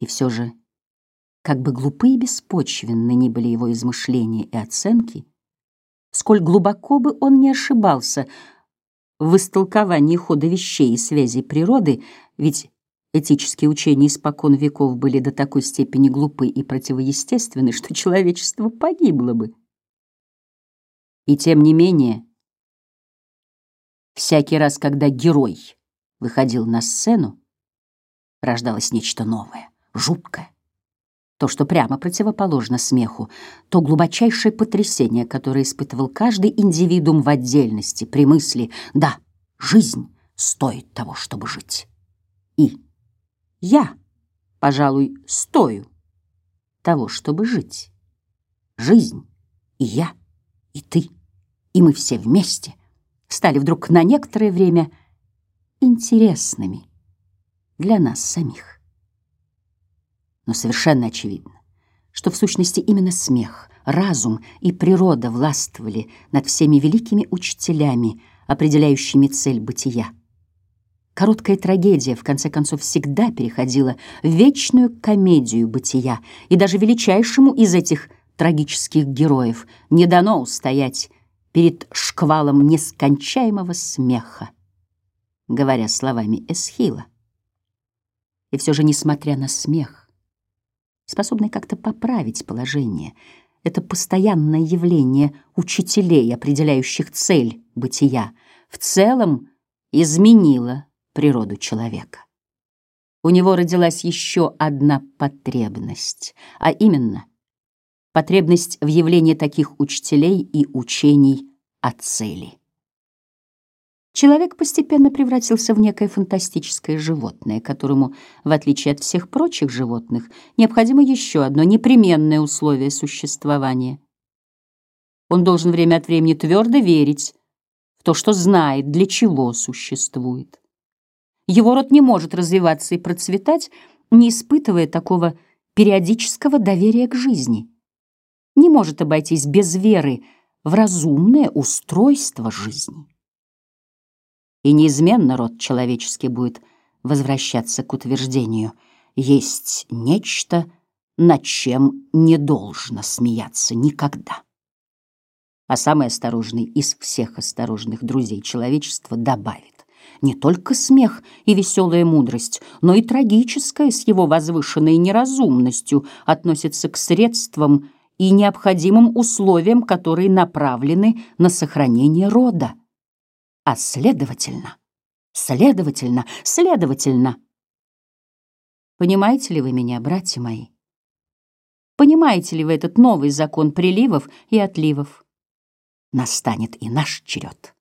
И все же, как бы глупы и беспочвенны ни были его измышления и оценки, сколь глубоко бы он не ошибался в истолковании хода вещей и связей природы, ведь этические учения испокон веков были до такой степени глупы и противоестественны, что человечество погибло бы. И тем не менее, всякий раз, когда герой выходил на сцену, рождалось нечто новое, жуткое. То, что прямо противоположно смеху, то глубочайшее потрясение, которое испытывал каждый индивидуум в отдельности при мысли «да, жизнь стоит того, чтобы жить». И я, пожалуй, стою того, чтобы жить. Жизнь и я, и ты, и мы все вместе стали вдруг на некоторое время интересными для нас самих. Но совершенно очевидно, что в сущности именно смех, разум и природа властвовали над всеми великими учителями, определяющими цель бытия. Короткая трагедия, в конце концов, всегда переходила в вечную комедию бытия, и даже величайшему из этих трагических героев не дано устоять перед шквалом нескончаемого смеха, говоря словами Эсхила. И все же, несмотря на смех, способный как-то поправить положение, это постоянное явление учителей, определяющих цель бытия, в целом изменило природу человека. У него родилась еще одна потребность, а именно потребность в явлении таких учителей и учений о цели. Человек постепенно превратился в некое фантастическое животное, которому, в отличие от всех прочих животных, необходимо еще одно непременное условие существования. Он должен время от времени твердо верить в то, что знает, для чего существует. Его род не может развиваться и процветать, не испытывая такого периодического доверия к жизни. Не может обойтись без веры в разумное устройство жизни. И неизменно род человеческий будет возвращаться к утверждению «есть нечто, над чем не должно смеяться никогда». А самый осторожный из всех осторожных друзей человечества добавит не только смех и веселая мудрость, но и трагическая с его возвышенной неразумностью относится к средствам и необходимым условиям, которые направлены на сохранение рода. А следовательно, следовательно, следовательно. Понимаете ли вы меня, братья мои? Понимаете ли вы этот новый закон приливов и отливов? Настанет и наш черед.